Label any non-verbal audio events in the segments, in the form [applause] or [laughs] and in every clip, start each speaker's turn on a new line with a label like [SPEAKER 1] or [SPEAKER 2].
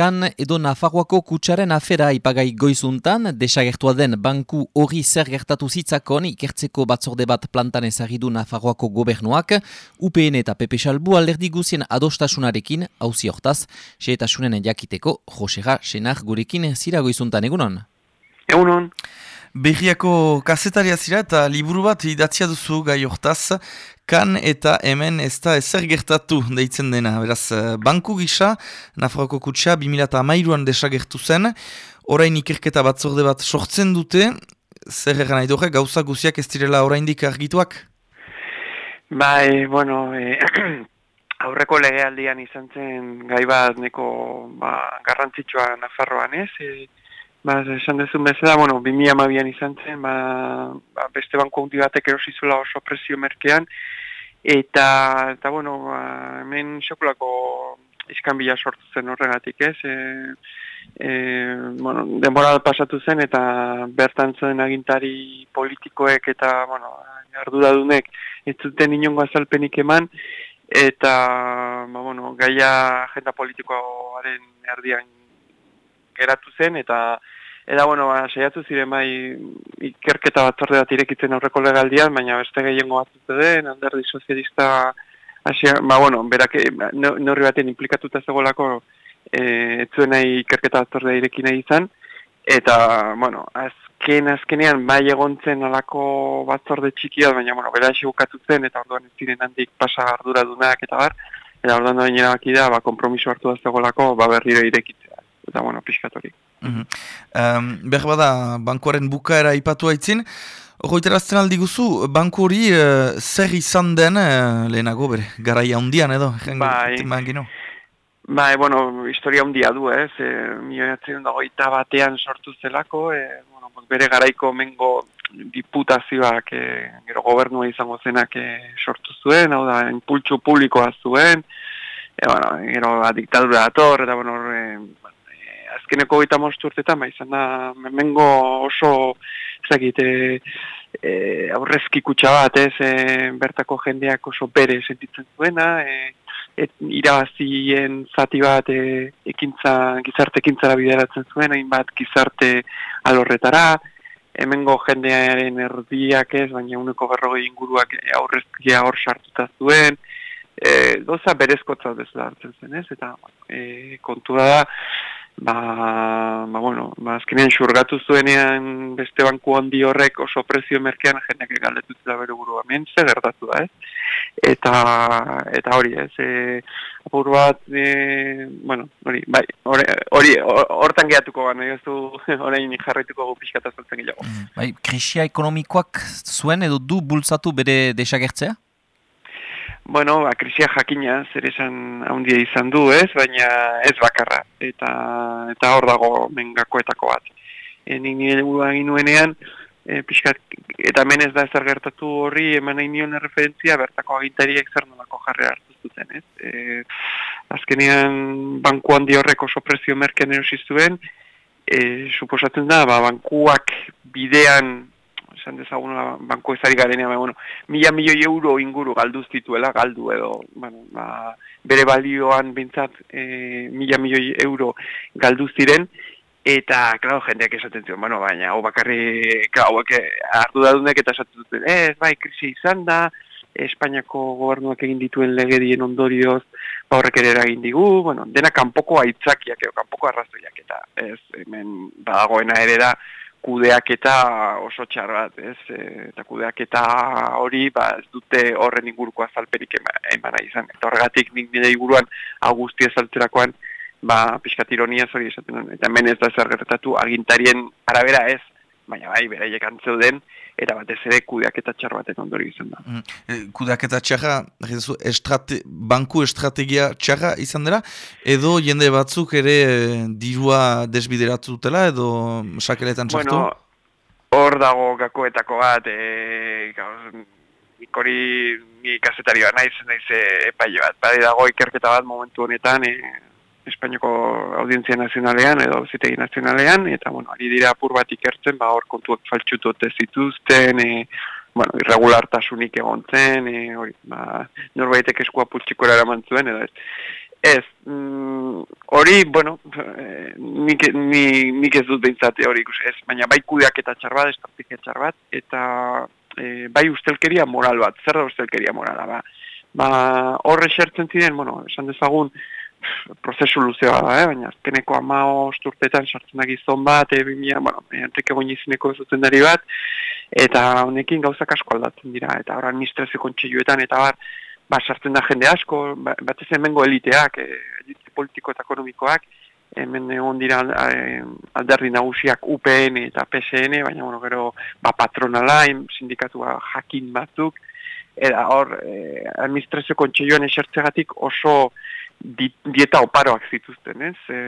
[SPEAKER 1] kan edo Nafarroako kutsaren afera ipagai goizuntan, desagertua den banku hori zer gertatu zitzakon ikertzeko batzorde bat plantan ezagidu Nafarroako gobernuak, UPN eta Pepe Salbu alderdi guzien adostasunarekin, hauzi hortaz, seetasunen jakiteko, Josera Senar gurekin zira goizuntan egunon?
[SPEAKER 2] Egunon.
[SPEAKER 3] Berriako kasetaria zira eta liburu bat idatzia duzu gai hortaz, kan eta hemen ez da ezer gertatu deitzen dena. Beraz, eh, banku gisa, Nafarroko kutsa, 2008an desagertu zen, orain ikerketa batzorde bat sortzen dute, zer egan nahi dugu, gauza guziak ez direla oraindik argituak?
[SPEAKER 2] Bai, bueno, e, [clears throat] aurreko legealdian izan zen gai bat neko ba, garrantzitsua Nafarroan ez, e, Ba, esan dezun bezala, bueno, 2012an izan zen, ba, ba, beste banko hundi batek erosizula oso presio merkean, eta, eta bueno, ba, hemen xokulako iskanbila sortu zen horregatik, ez? E, e, bueno, denbora pasatu zen, eta bertan zen agintari politikoek eta, bueno, arduradunek ez zuten inongo azalpenik eman, eta, ba, bueno, gaia agenda politikoaren erdian geratu zen, eta eta bueno, ba, saiatu ziren bai ikerketa bat zorde bat irekitzen aurreko legaldian, baina beste gehiengo bat den, alderdi sozialista, asia, ba, bueno, berak norri baten implikatuta zegolako e, etzuen nahi ikerketa bat zordea irekin izan, eta, bueno, azken, azkenean, bai egontzen alako batzorde txikia, baina, bueno, bera esibukatu zen, eta orduan ez ziren handik pasa arduradunak, eta bar, eta orduan da baina ba, kompromiso hartu da zegolako, ba, berriro irekitzea eta bueno, pixkatorik.
[SPEAKER 3] Mm -hmm. um, Behar bada, bankuaren bukaera ipatu haitzin, Hoiterazten aldi guzu, banku hori uh, zer izan den uh, lehenago bere, garaia hundian edo?
[SPEAKER 2] Bai, bai, bueno, historia hundia du, ez, e, milionatzen dago batean sortu zelako, e, bueno, bere garaiko mengo diputazioak, e, gero gobernua izango zenak e, sortu zuen, hau da, impultsu publikoa zuen, e, bueno, gero, diktadura dator, eta, bueno, e, azkeneko gita mosturtetan, ba, izan da, memengo oso, ezagite, e, aurrezki kutsa bat, ez, e, bertako jendeak oso bere sentitzen zuena, e, et, irabazien zati bat e, ekintza, gizarte ekintzara bideratzen zuen, hainbat gizarte alorretara, hemengo jendearen erdiak ez, baina uneko berrogei inguruak aurrezkia hor sartuta zuen, e, doza berezkotza bezala hartzen zen, ez, eta e, kontua da, ba, ba bueno, ba, azkenean xurgatu zuenean beste banku handi horrek oso prezio merkean jendeak egaldetu zela bere buru hemen, ze gertatu da, ez? Eta, eta hori, ez? E, apur bat, e, bueno, hori, bai, hori, hortan gehatuko gana, ez du, horrein [laughs] jarraituko gu pixkata zeltzen gila.
[SPEAKER 1] Mm, bai, krisia ekonomikoak zuen edo du bultzatu bere desagertzea?
[SPEAKER 2] Bueno, ba, krisia jakina, zer esan handia izan du, ez? Baina ez bakarra. Eta eta hor dago mengakoetako bat. E, nik nire egin nuenean, e, pixkat, eta hemen ez da ezer gertatu horri, eman nahi nion referentzia, bertako agintariek zer nolako jarre hartu zuten, ez? E, azkenean, banku handi horrek oso prezio merken erosizuen, e, suposatzen da, ba, bankuak bidean esan dezagun banko ezari garenea, bueno, mila milioi euro inguru galduz dituela, galdu edo, bueno, ba, bere balioan bintzat e, mila milioi euro galdu ziren, eta, klaro, jendeak esaten zion, bueno, baina, hau bakarri, klaro, hartu da dunek eta esaten zuten, ez, bai, krisi izan da, Espainiako gobernuak egin dituen legedien ondorioz, ba horrek ere eragin digu, bueno, dena kanpoko aitzakiak, kanpoko arrazoiak, eta ez, hemen, badagoena ere da, kudeaketa oso txar bat, ez? E, eta kudeaketa hori, ba, ez dute horren inguruko azalperik emana izan. Eta horregatik nik nire inguruan augusti azalterakoan, ba, pixkat ironia hori esaten Eta hemen ez da zer gertatu agintarien arabera ez, baina bai, beraiek antzeuden, eta batez ere kudeaketa txar baten ondori izan da. Mm.
[SPEAKER 3] E, kudeaketa txarra, estrate, banku estrategia txarra izan dira, edo jende batzuk ere e, dirua desbideratu dutela, edo sakeletan txartu?
[SPEAKER 2] Bueno, hor dago gakoetako bat, e, gauz, ikori ikasetari bat naiz, naiz e, epaile bat, badi dago ikerketa bat momentu honetan, e, Espainiako Audientzia Nazionalean edo Zitegi Nazionalean, eta, bueno, ari dira apur bat ikertzen, ba, hor kontuak faltxutote zituzten, e, bueno, irregulartasunik egon zen, e, hori, ba, norbaitek eskua pultxikora eraman zuen, edo ez. Ez, mm, hori, bueno, eh, nik, nik, nik ez dut behintzate hori ikusi, ez, baina bai kudeak eta txar bat, estrategia txar bat, eta e, bai ustelkeria moral bat, zer da ustelkeria morala, ba, ba horre xertzen ziren, bueno, esan dezagun, prozesu luzea da, eh? baina azkeneko ama osturtetan sartzen gizon bat, e, bimia, bueno, entek egon izineko zuzendari bat, eta honekin gauzak asko aldatzen dira, eta hor administrazio kontxilluetan, eta bar, ba, sartzen da jende asko, ba, bat ez hemengo eliteak, e, politiko eta ekonomikoak, hemen egon dira alderdi nagusiak UPN eta PSN, baina bueno, gero ba, patronala, sindikatua jakin batzuk, eta hor, e, administrazio kontxilloan esertzegatik oso dieta oparoak zituzten, ez? E,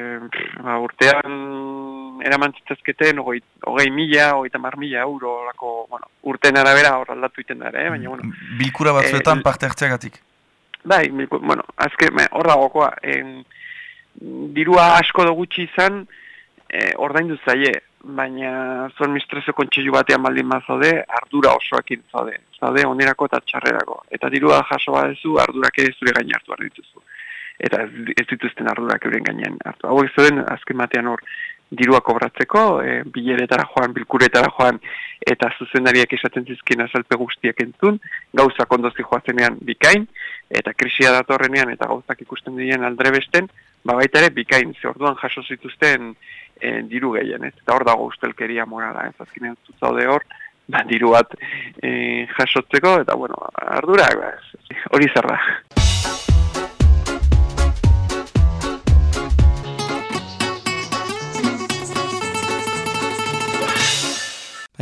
[SPEAKER 2] ba, urtean eraman zitzazketen, hogei mila, hogei tamar mila euro, lako, bueno, urtean arabera hor aldatu iten dara, eh? baina, bueno.
[SPEAKER 3] Bilkura batzuetan e, parte hartzeagatik?
[SPEAKER 2] Bai, bueno, azke, hor dagokoa, dirua asko da gutxi izan, e, ordaindu zaie, baina zuen administrazio kontxillu batean baldin mazode, ardura osoakin zaude, zaude onerako eta txarrerako. Eta dirua jaso badezu, ardurak ere zure gaina hartu dituzu eta ez dituzten ardurak euren gainean hartu. Hau ez zuen, azken batean hor, dirua kobratzeko, e, bileretara joan, bilkuretara joan, eta zuzendariak esaten zizkien azalpe guztiak entzun, gauzak ondozi joazenean bikain, eta krisia datorrenean, eta gauzak ikusten diren aldrebesten, ba baita ere bikain, ze orduan jaso zituzten e, diru gehien, ez? Eta hor dago ustelkeria morala, ez azkenean zutzaude hor, ba, diru bat e, jasotzeko, eta bueno, ardura, ba, hori zer da.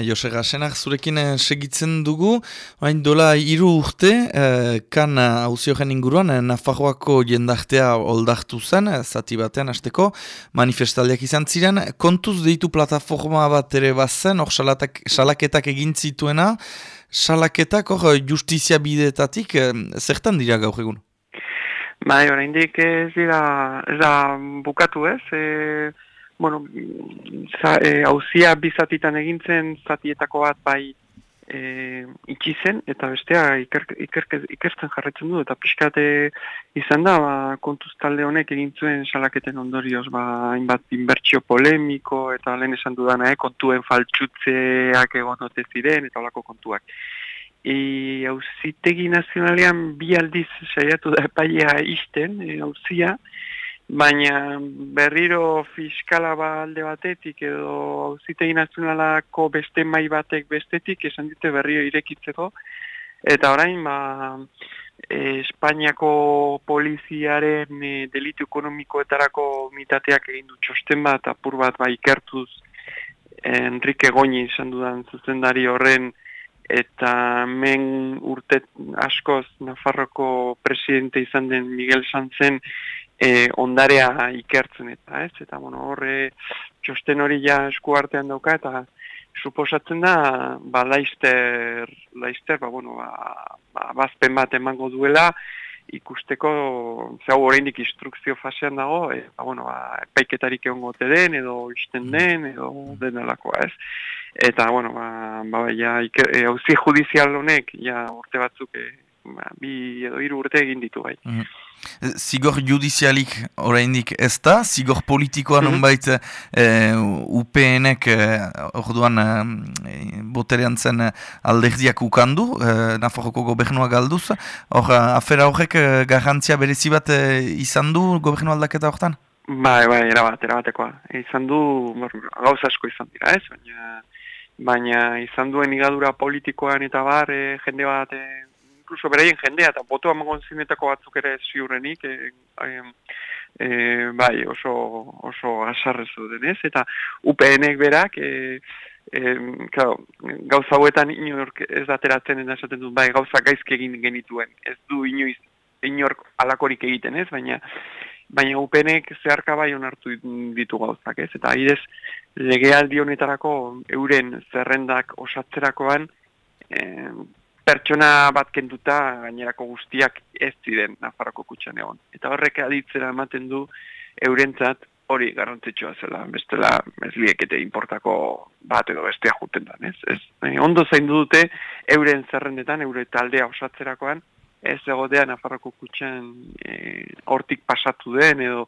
[SPEAKER 3] Jose Gasenak zurekin eh, segitzen dugu, hain dola hiru urte, eh, kan hauziogen inguruan, eh, Nafarroako jendartea oldaktu zen, eh, zati batean hasteko. Manifestaldiak izan ziren, kontuz deitu plataforma bat ere bazen, hor salaketak egin zituena, salaketak hor justizia bidetatik, eh, zertan dira gaur egun?
[SPEAKER 2] Bai, oraindik ez dira, ez da bukatu ez, eh, bueno, hauzia e, bizatitan egintzen zatietako bat bai e, itxi zen, eta bestea iker, ikertzen jarretzen du, eta pixkate izan da, ba, kontuz talde honek egintzuen salaketen ondorioz, ba, hainbat inbertsio polemiko, eta lehen esan dudana, eh, kontuen faltsutzeak egonote ziren, eta olako kontuak. E, hauzitegi nazionalean bi aldiz saiatu da epaia isten, e, hauzia, baina berriro fiskala ba alde batetik edo auzitegi nazionalako beste mai batek bestetik esan dute berriro irekitzeko. Eta orain ba e, Espainiako poliziaren e, delitu ekonomikoetarako mitateak egin du txosten bat apur bat ba ikertuz Enrique Goñi izan dudan zuzendari horren eta men urte askoz Nafarroko presidente izan den Miguel Sanzen e, ondarea ikertzen eta ez, eta bueno, horre txosten hori ja esku artean dauka eta suposatzen da, ba, laizter, laizter, ba, bueno, ba, ba, bazpen bat emango duela, ikusteko, zau oraindik instrukzio fasean dago, e, ba, bueno, ba, epaiketarik egon gote den, edo izten mm. den, edo den alakoa ez. Eta, bueno, ba, ba, ja, e, judizial honek, ja, urte batzuk, e, ba, bi edo hiru urte egin ditu bai. Mm
[SPEAKER 3] Zigor judizialik oraindik ez da, zigor politikoan mm -hmm. e, UPN-ek orduan e, boterean zen alderdiak ukandu, e, Nafarroko gobernua galduz, hor afera horrek garrantzia berezi bat izan du gobernu aldaketa horretan?
[SPEAKER 2] Bai, bai, erabat, erabatekoa. Izan du, gauz asko izan dira ez, baina, baina izan duen igadura politikoan eta bar, jende bat inkluso beraien jendea eta botoa magon zinetako batzuk ere ziurrenik, e, e, bai oso, oso asarrezu denez, eta UPN-ek berak, e, e, claro, gauza hauetan inork ez ateratzen eta esaten dut, bai gauza gaizki egin genituen, ez du inoiz, inork alakorik egiten ez, baina baina UPNek zeharka bai onartu ditu gauzak, ez? Eta idez, legealdi honetarako euren zerrendak osatzerakoan, pertsona bat kenduta gainerako guztiak ez ziren Nafarroko kutxan egon. Eta horrek aditzera ematen du eurentzat hori garrantzitsua zela, bestela ez liekete importako bat edo bestea juten da, ez? ez? ondo zaindu dute euren zerrendetan, eure taldea osatzerakoan, ez egotea Nafarroko kutxan e, hortik pasatu den edo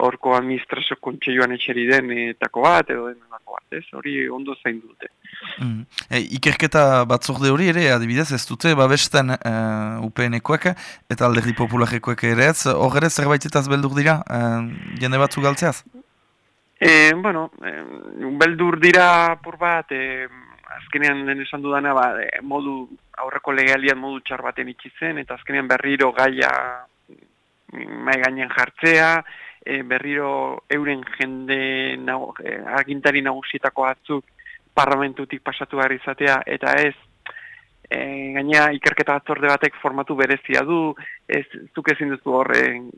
[SPEAKER 2] horko administrazio kontseioan etxeri den etako bat edo den bat, ez? Hori ondo zain dute.
[SPEAKER 3] Mm. E, ikerketa batzorde hori ere, adibidez, ez dute, babesten uh, UPN-ekoek eta alderdi popularekoek ere ez, hor ere zerbaitetaz beldur dira, uh, jende batzu galtzeaz?
[SPEAKER 2] E, bueno, e, beldur dira pur bat, e, azkenean den esan dudana, ba, e, modu, aurreko legealian modu txar baten itxitzen, eta azkenean berriro gaia mai gainen jartzea, e, berriro euren jende nago, e, agintari nagusietako batzuk parlamentutik pasatu behar izatea, eta ez, e, gaina ikerketa batzorde batek formatu berezia du, ez zuk ezin duzu horren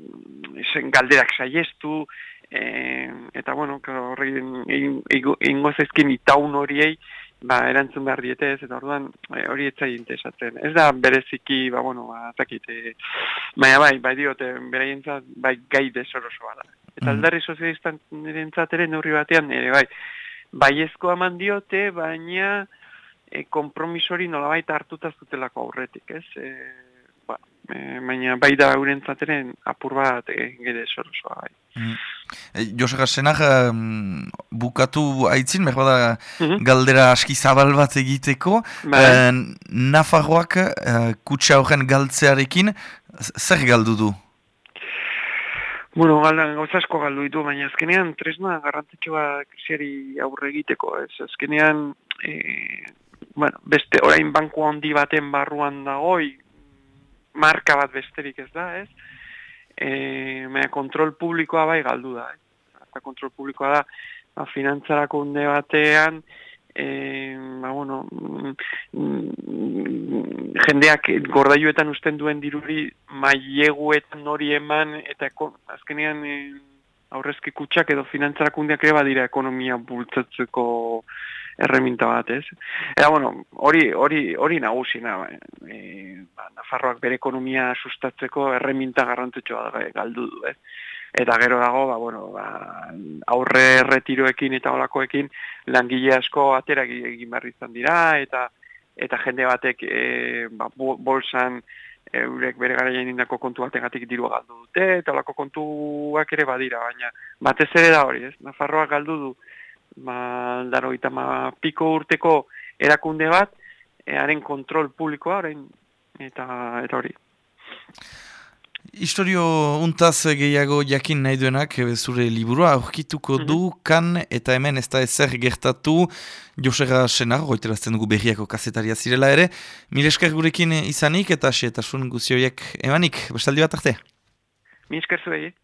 [SPEAKER 2] galderak saiestu, E, eta bueno, horri ingo zezkin itaun horiei, ba, erantzun behar diete ez, eta orduan e, hori etzai interesatzen. Ez da bereziki, ba, bueno, ba, zakit, e, baina bai, bai diote, beraientzat, bai gai desoroso bada. Eta mm. aldarri sozialistan nirentzat ere neurri batean, ere bai, bai ezko aman diote, baina e, kompromisori nolabait hartuta zutelako aurretik, ez? E, e, baina bai da urentzateren apur bat e, gede sorosoa bai. Mm.
[SPEAKER 3] E, Jose Gasenak bukatu aitzin, behar bada mhm. galdera aski zabal bat egiteko, bai. e, Nafarroak e, kutsa horren galtzearekin, zer galdu du?
[SPEAKER 2] Bueno, gauzasko galdu ditu, baina azkenean tresna garrantzitsua krisiari aurre egiteko, ez? Azkenean, e, bueno, beste orain banku handi baten barruan dagoi, marka bat besterik ez da, ez? E, mea, kontrol publikoa bai galdu da, ez? Eta kontrol publikoa da, ba, finantzarako unde batean, e, ba, bueno, mm, jendeak gordaiuetan usten duen diruri maileguetan hori eman, eta azkenean e, aurrezki kutsak edo finantzarakundeak ere badira ekonomia bultzatzeko erreminta bat, ez? Eta, bueno, hori, hori, hori nagusina, e, ba, Nafarroak bere ekonomia sustatzeko erreminta garrantzitsua da galdu du, ez? Eta gero dago, ba, bueno, ba, aurre retiroekin eta olakoekin langile asko atera egin behar izan dira, eta eta jende batek e, ba, bolsan eurek bere gara indako kontu bategatik diru galdu dute, eta olako kontuak ere badira, baina batez ere da hori, ez? Nafarroak galdu du, ma, daro ma, piko urteko erakunde bat, earen kontrol publikoa, orain, eta, eta hori.
[SPEAKER 3] Historio untaz gehiago jakin nahi duenak zure liburua aurkituko du mm kan eta hemen ez da ezer gertatu Josega Senar, goiterazten dugu berriako kasetaria zirela ere. Milesker gurekin izanik eta xe eta sun guzioiek emanik, bestaldi bat arte?
[SPEAKER 2] Milesker zuei.